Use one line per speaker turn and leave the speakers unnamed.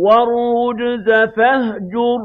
وَالرُّجْزَ فَاهْجُرْ